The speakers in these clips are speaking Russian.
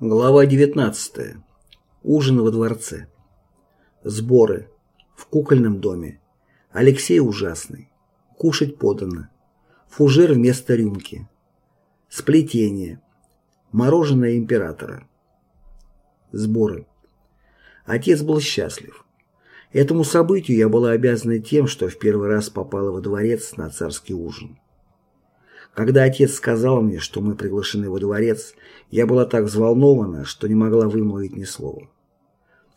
Глава 19. Ужин во дворце. Сборы. В кукольном доме. Алексей ужасный. Кушать подано. Фужер вместо рюмки. Сплетение. Мороженое императора. Сборы. Отец был счастлив. Этому событию я была обязана тем, что в первый раз попала во дворец на царский ужин. Когда отец сказал мне, что мы приглашены во дворец, я была так взволнована, что не могла вымолвить ни слова.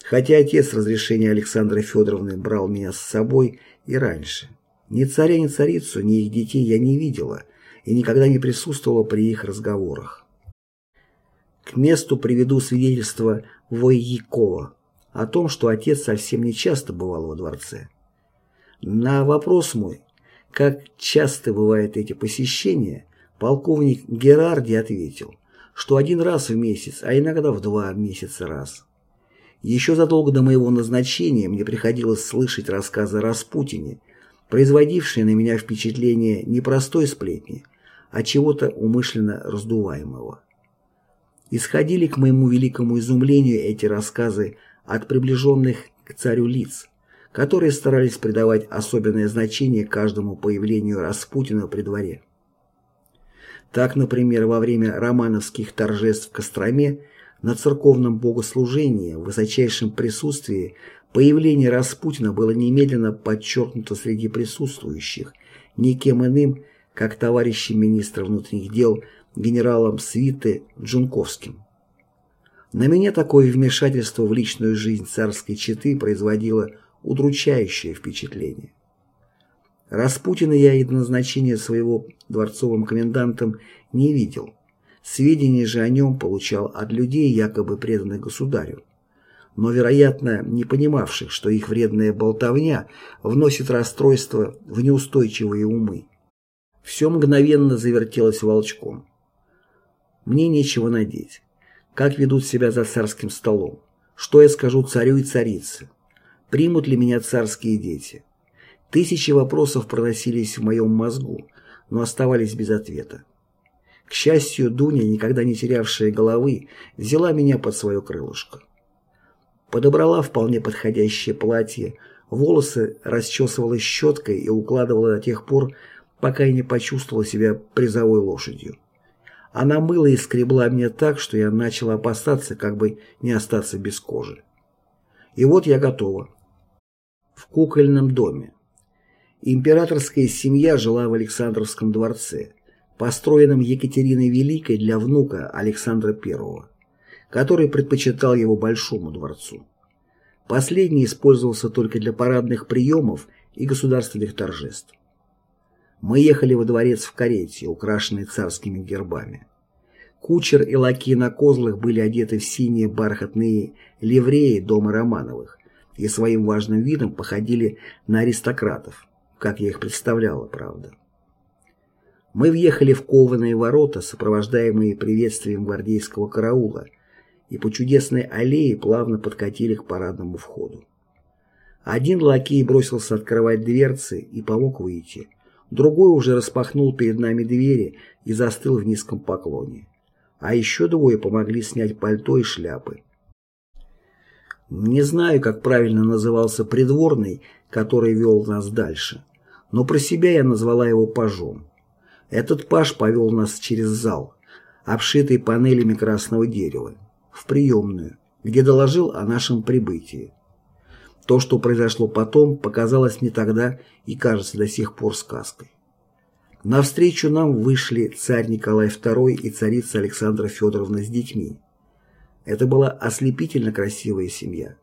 Хотя отец разрешения Александры Федоровны брал меня с собой и раньше. Ни царя, ни царицу, ни их детей я не видела и никогда не присутствовала при их разговорах. К месту приведу свидетельство Войякова о том, что отец совсем не часто бывал во дворце. На вопрос мой, как часто бывают эти посещения, полковник Герарди ответил, что один раз в месяц, а иногда в два месяца раз. Еще задолго до моего назначения мне приходилось слышать рассказы о Распутине, производившие на меня впечатление не простой сплетни, а чего-то умышленно раздуваемого. Исходили к моему великому изумлению эти рассказы от приближенных к царю лиц, которые старались придавать особенное значение каждому появлению Распутина при дворе. Так, например, во время романовских торжеств в Костроме на церковном богослужении в высочайшем присутствии появление Распутина было немедленно подчеркнуто среди присутствующих никем иным, как товарищем министра внутренних дел генералом Свиты Джунковским. На меня такое вмешательство в личную жизнь царской четы производило удручающее впечатление. Распутина я и до назначения своего дворцовым комендантом не видел. Сведения же о нем получал от людей, якобы преданных государю, но, вероятно, не понимавших, что их вредная болтовня вносит расстройство в неустойчивые умы. Все мгновенно завертелось волчком. Мне нечего надеть. Как ведут себя за царским столом? Что я скажу царю и царице? Примут ли меня царские дети? Тысячи вопросов проносились в моем мозгу, но оставались без ответа. К счастью, Дуня, никогда не терявшая головы, взяла меня под свое крылышко. Подобрала вполне подходящее платье, волосы расчесывала щеткой и укладывала до тех пор, пока я не почувствовала себя призовой лошадью. Она мыла и скребла меня так, что я начала опасаться, как бы не остаться без кожи. И вот я готова в кукольном доме. Императорская семья жила в Александровском дворце, построенном Екатериной Великой для внука Александра I, который предпочитал его Большому дворцу. Последний использовался только для парадных приемов и государственных торжеств. Мы ехали во дворец в карете, украшенной царскими гербами. Кучер и лакей на козлах были одеты в синие бархатные ливреи дома Романовых, и своим важным видом походили на аристократов, как я их представляла, правда. Мы въехали в кованые ворота, сопровождаемые приветствием гвардейского караула, и по чудесной аллее плавно подкатили к парадному входу. Один лакей бросился открывать дверцы и помог выйти, другой уже распахнул перед нами двери и застыл в низком поклоне. А еще двое помогли снять пальто и шляпы. Не знаю, как правильно назывался придворный, который вел нас дальше, но про себя я назвала его пажом. Этот паж повел нас через зал, обшитый панелями красного дерева, в приемную, где доложил о нашем прибытии. То, что произошло потом, показалось мне тогда и кажется до сих пор сказкой. Навстречу нам вышли царь Николай II и царица Александра Федоровна с детьми. Это была ослепительно красивая семья.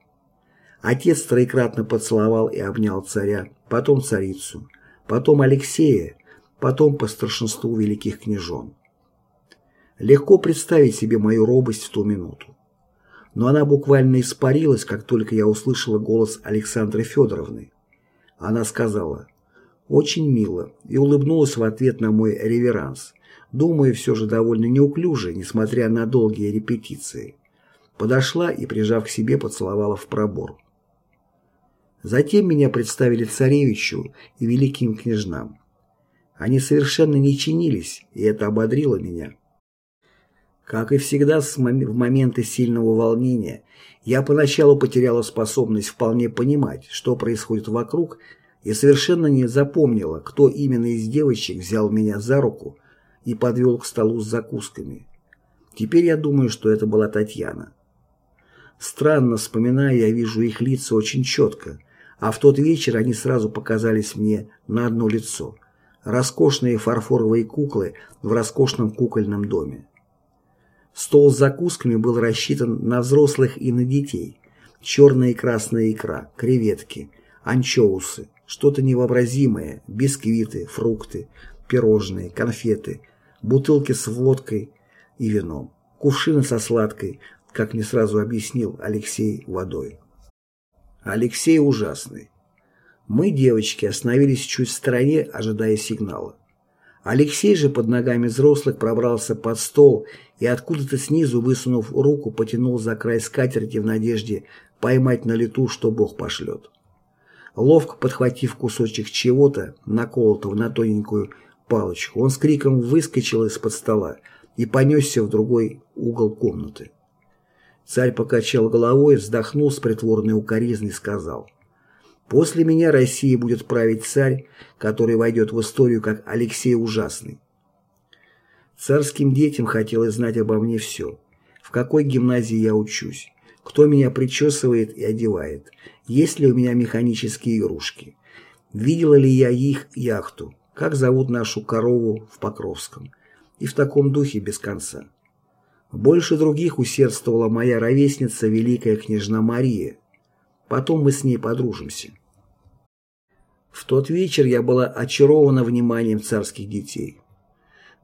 Отец троекратно поцеловал и обнял царя, потом царицу, потом Алексея, потом по старшинству великих княжон. Легко представить себе мою робость в ту минуту. Но она буквально испарилась, как только я услышала голос Александры Федоровны. Она сказала «Очень мило» и улыбнулась в ответ на мой реверанс, думаю, все же довольно неуклюже, несмотря на долгие репетиции подошла и, прижав к себе, поцеловала в пробор. Затем меня представили царевичу и великим княжнам. Они совершенно не чинились, и это ободрило меня. Как и всегда в моменты сильного волнения, я поначалу потеряла способность вполне понимать, что происходит вокруг, и совершенно не запомнила, кто именно из девочек взял меня за руку и подвел к столу с закусками. Теперь я думаю, что это была Татьяна. Странно, вспоминая, я вижу их лица очень четко, а в тот вечер они сразу показались мне на одно лицо. Роскошные фарфоровые куклы в роскошном кукольном доме. Стол с закусками был рассчитан на взрослых и на детей. Черная и красная икра, креветки, анчоусы, что-то невообразимое, бисквиты, фрукты, пирожные, конфеты, бутылки с водкой и вином, кувшины со сладкой, как мне сразу объяснил Алексей водой. Алексей ужасный. Мы, девочки, остановились чуть в стороне, ожидая сигнала. Алексей же под ногами взрослых пробрался под стол и откуда-то снизу, высунув руку, потянул за край скатерти в надежде поймать на лету, что Бог пошлет. Ловко подхватив кусочек чего-то, наколотого на тоненькую палочку, он с криком выскочил из-под стола и понесся в другой угол комнаты. Царь покачал головой, вздохнул с притворной укоризной и сказал – После меня Россия будет править царь, который войдет в историю как Алексей Ужасный. Царским детям хотелось знать обо мне все. В какой гимназии я учусь, кто меня причесывает и одевает, есть ли у меня механические игрушки, видела ли я их яхту, как зовут нашу корову в Покровском. И в таком духе без конца. Больше других усердствовала моя ровесница, великая княжна Мария. Потом мы с ней подружимся. В тот вечер я была очарована вниманием царских детей.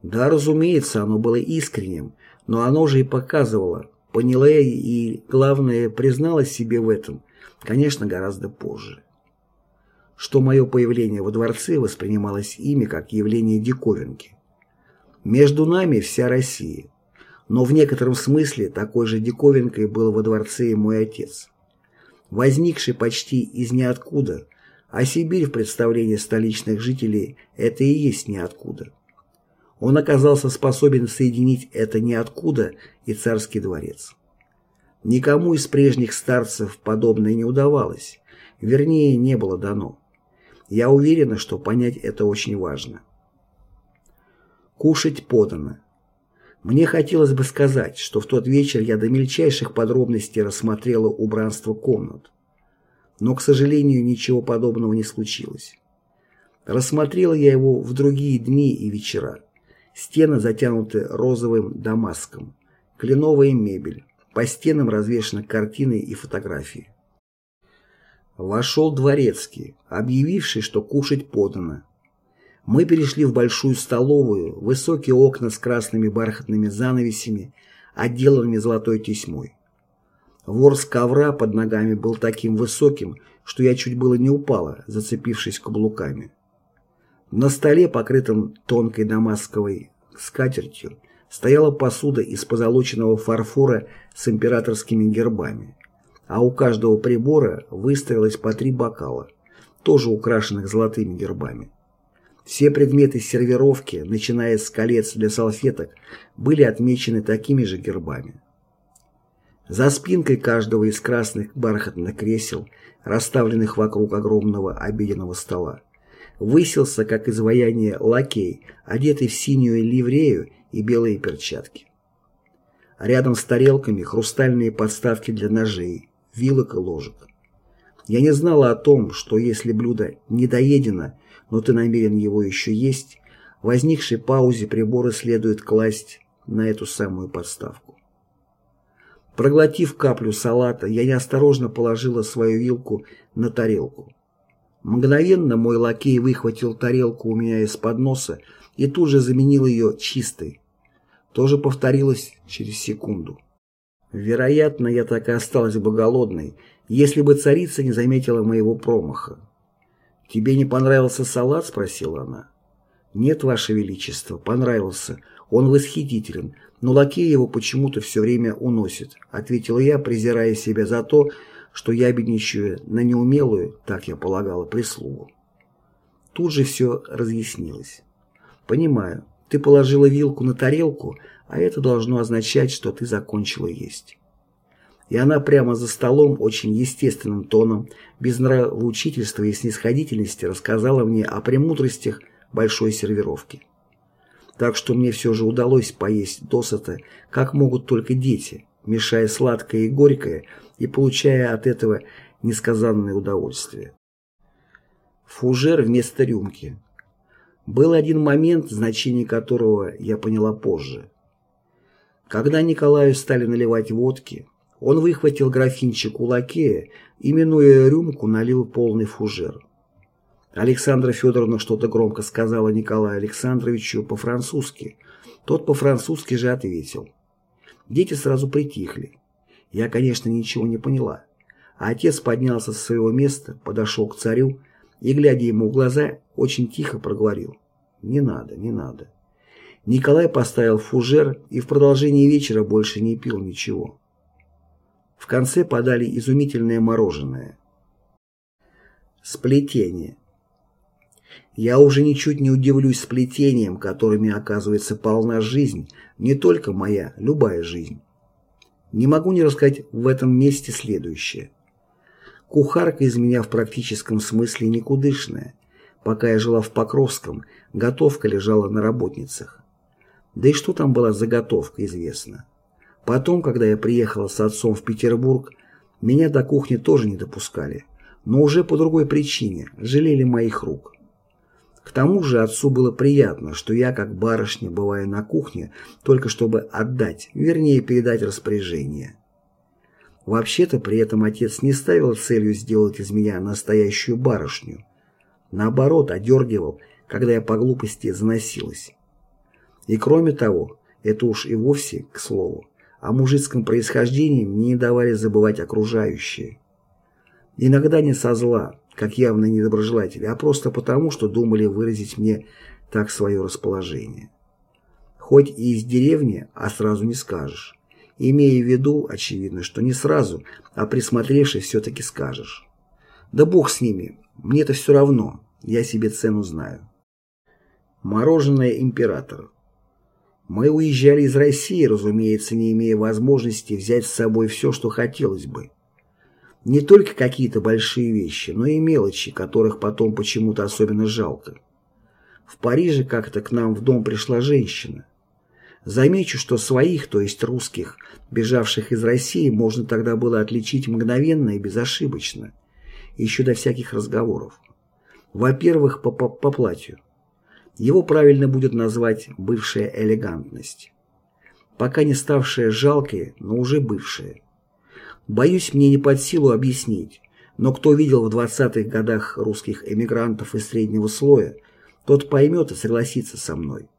Да, разумеется, оно было искренним, но оно же и показывало, поняла я и, главное, призналась себе в этом, конечно, гораздо позже. Что мое появление во дворце воспринималось ими как явление диковинки. Между нами вся Россия, но в некотором смысле такой же диковинкой был во дворце и мой отец. Возникший почти из ниоткуда, а Сибирь в представлении столичных жителей – это и есть ниоткуда. Он оказался способен соединить это ниоткуда и царский дворец. Никому из прежних старцев подобное не удавалось, вернее, не было дано. Я уверена, что понять это очень важно. Кушать подано. Мне хотелось бы сказать, что в тот вечер я до мельчайших подробностей рассмотрела убранство комнат. Но, к сожалению, ничего подобного не случилось. Рассмотрела я его в другие дни и вечера. Стены затянуты розовым дамаском, кленовая мебель, по стенам развешаны картины и фотографии. Вошел дворецкий, объявивший, что кушать подано. Мы перешли в большую столовую, высокие окна с красными бархатными занавесями, отделанными золотой тесьмой. Ворс ковра под ногами был таким высоким, что я чуть было не упала, зацепившись каблуками. На столе, покрытом тонкой дамасковой скатертью, стояла посуда из позолоченного фарфора с императорскими гербами, а у каждого прибора выстроилось по три бокала, тоже украшенных золотыми гербами. Все предметы сервировки, начиная с колец для салфеток, были отмечены такими же гербами. За спинкой каждого из красных бархатных кресел, расставленных вокруг огромного обеденного стола, высился, как изваяние, лакей, одетый в синюю ливрею и белые перчатки. Рядом с тарелками хрустальные подставки для ножей, вилок и ложек. Я не знала о том, что если блюдо недоедено, но ты намерен его еще есть, в возникшей паузе приборы следует класть на эту самую подставку. Проглотив каплю салата, я неосторожно положила свою вилку на тарелку. Мгновенно мой лакей выхватил тарелку у меня из-под носа и тут же заменил ее чистой. То же повторилось через секунду. Вероятно, я так и осталась бы голодной, если бы царица не заметила моего промаха. «Тебе не понравился салат?» – спросила она. «Нет, Ваше Величество, понравился. Он восхитителен, но лакей его почему-то все время уносит», — ответила я, презирая себя за то, что я бедничаю на неумелую, так я полагала, прислугу. Тут же все разъяснилось. «Понимаю, ты положила вилку на тарелку, а это должно означать, что ты закончила есть. И она прямо за столом очень естественным тоном, без нравоучительства и снисходительности рассказала мне о премудростях большой сервировки. Так что мне все же удалось поесть досыта, как могут только дети, мешая сладкое и горькое и получая от этого несказанное удовольствие. Фужер вместо рюмки. Был один момент, значение которого я поняла позже. Когда Николаю стали наливать водки, он выхватил графинчик у лакея и, минуя рюмку, налил полный фужер. Александра Федоровна что-то громко сказала Николаю Александровичу по-французски. Тот по-французски же ответил. Дети сразу притихли. Я, конечно, ничего не поняла. А отец поднялся со своего места, подошел к царю и, глядя ему в глаза, очень тихо проговорил. «Не надо, не надо». Николай поставил фужер и в продолжении вечера больше не пил ничего. В конце подали изумительное мороженое. Сплетение. Я уже ничуть не удивлюсь сплетением, которыми, оказывается, полна жизнь, не только моя, любая жизнь. Не могу не рассказать в этом месте следующее. Кухарка из меня в практическом смысле никудышная. Пока я жила в Покровском, готовка лежала на работницах. Да и что там была заготовка, известно. Потом, когда я приехала с отцом в Петербург, меня до кухни тоже не допускали, но уже по другой причине, жалели моих рук. К тому же отцу было приятно, что я, как барышня, бываю на кухне, только чтобы отдать, вернее передать распоряжение. Вообще-то при этом отец не ставил целью сделать из меня настоящую барышню. Наоборот, одергивал, когда я по глупости заносилась. И кроме того, это уж и вовсе, к слову, о мужицком происхождении мне не давали забывать окружающие. Иногда не со зла, как явно недоброжелатели, а просто потому, что думали выразить мне так свое расположение. Хоть и из деревни, а сразу не скажешь. Имея в виду, очевидно, что не сразу, а присмотревшись, все-таки скажешь. Да бог с ними, мне-то все равно, я себе цену знаю. Мороженое император. Мы уезжали из России, разумеется, не имея возможности взять с собой все, что хотелось бы. Не только какие-то большие вещи, но и мелочи, которых потом почему-то особенно жалко. В Париже как-то к нам в дом пришла женщина. Замечу, что своих, то есть русских, бежавших из России, можно тогда было отличить мгновенно и безошибочно, еще до всяких разговоров. Во-первых, по, по, по платью. Его правильно будет назвать бывшая элегантность. Пока не ставшая жалкой, но уже бывшая. Боюсь, мне не под силу объяснить, но кто видел в 20-х годах русских эмигрантов из среднего слоя, тот поймет и согласится со мной.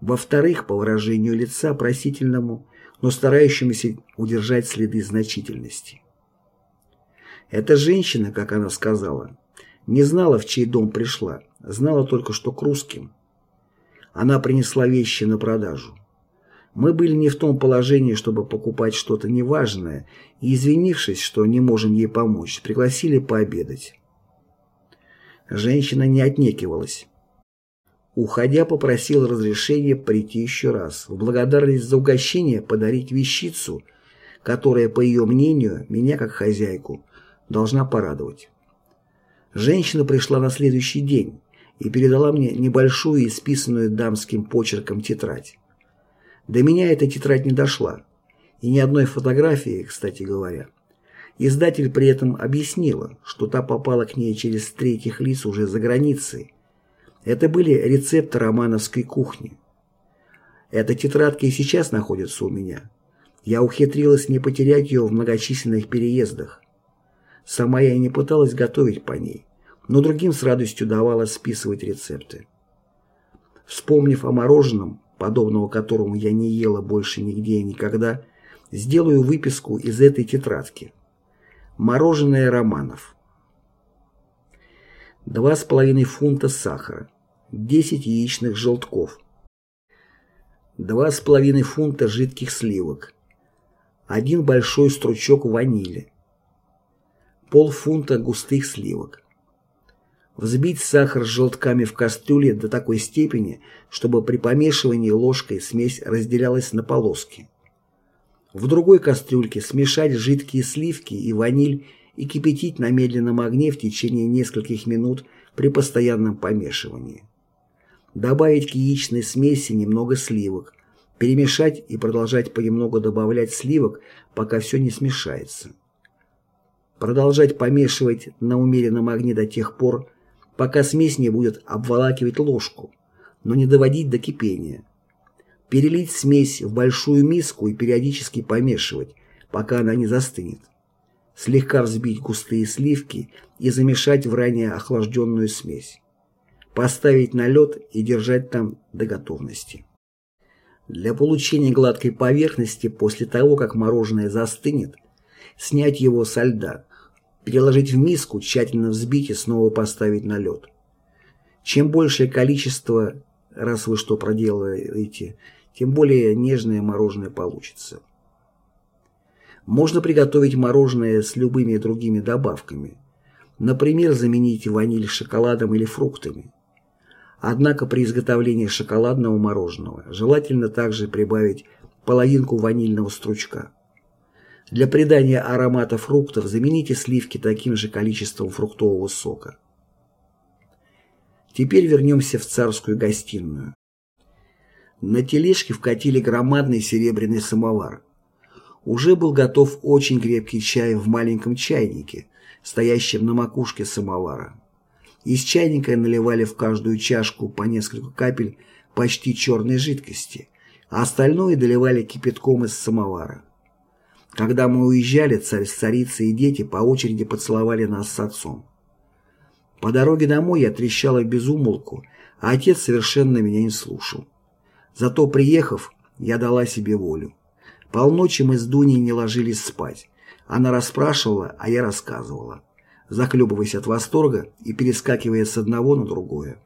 Во-вторых, по выражению лица просительному, но старающемуся удержать следы значительности. Эта женщина, как она сказала, не знала, в чей дом пришла, знала только, что к русским. Она принесла вещи на продажу. Мы были не в том положении, чтобы покупать что-то неважное, и, извинившись, что не можем ей помочь, пригласили пообедать. Женщина не отнекивалась. Уходя, попросила разрешения прийти еще раз, в благодарность за угощение подарить вещицу, которая, по ее мнению, меня как хозяйку, должна порадовать. Женщина пришла на следующий день и передала мне небольшую исписанную дамским почерком тетрадь. До меня эта тетрадь не дошла, и ни одной фотографии, кстати говоря. Издатель при этом объяснила, что та попала к ней через третьих лиц уже за границей. Это были рецепты романовской кухни. Эта тетрадка и сейчас находится у меня. Я ухитрилась не потерять ее в многочисленных переездах. Сама я и не пыталась готовить по ней, но другим с радостью давала списывать рецепты. Вспомнив о мороженом, подобного которому я не ела больше нигде и никогда, сделаю выписку из этой тетрадки. Мороженое Романов. Два с половиной фунта сахара, 10 яичных желтков, два с половиной фунта жидких сливок, один большой стручок ванили, полфунта густых сливок, Взбить сахар с желтками в кастрюле до такой степени, чтобы при помешивании ложкой смесь разделялась на полоски. В другой кастрюльке смешать жидкие сливки и ваниль и кипятить на медленном огне в течение нескольких минут при постоянном помешивании. Добавить к яичной смеси немного сливок, перемешать и продолжать понемногу добавлять сливок, пока все не смешается. Продолжать помешивать на умеренном огне до тех пор, пока смесь не будет обволакивать ложку, но не доводить до кипения. Перелить смесь в большую миску и периодически помешивать, пока она не застынет. Слегка взбить густые сливки и замешать в ранее охлажденную смесь. Поставить на лед и держать там до готовности. Для получения гладкой поверхности после того, как мороженое застынет, снять его со льда, переложить в миску, тщательно взбить и снова поставить на лед. Чем большее количество, раз вы что проделаете, тем более нежное мороженое получится. Можно приготовить мороженое с любыми другими добавками. Например, заменить ваниль шоколадом или фруктами. Однако при изготовлении шоколадного мороженого желательно также прибавить половинку ванильного стручка. Для придания аромата фруктов замените сливки таким же количеством фруктового сока. Теперь вернемся в царскую гостиную. На тележке вкатили громадный серебряный самовар. Уже был готов очень крепкий чай в маленьком чайнике, стоящем на макушке самовара. Из чайника наливали в каждую чашку по несколько капель почти черной жидкости, а остальное доливали кипятком из самовара. Когда мы уезжали, царь с царицей и дети по очереди поцеловали нас с отцом. По дороге домой я трещала без умолку, а отец совершенно меня не слушал. Зато, приехав, я дала себе волю. Полночи мы с Дуней не ложились спать. Она расспрашивала, а я рассказывала, захлебываясь от восторга и перескакивая с одного на другое.